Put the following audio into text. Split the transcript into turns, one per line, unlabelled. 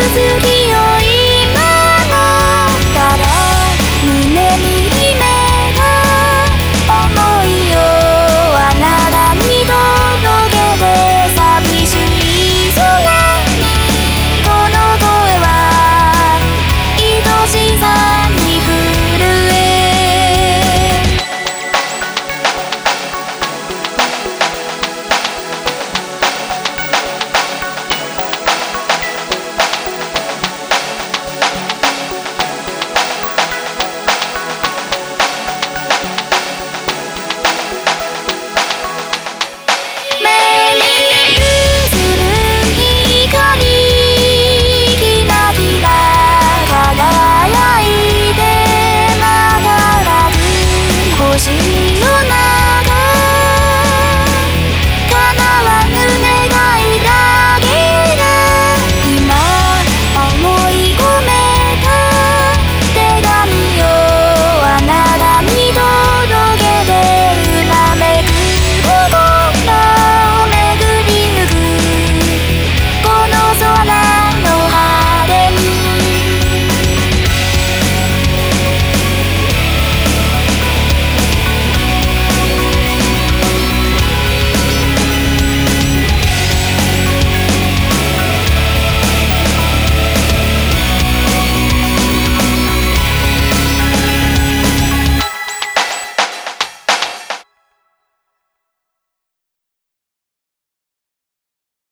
月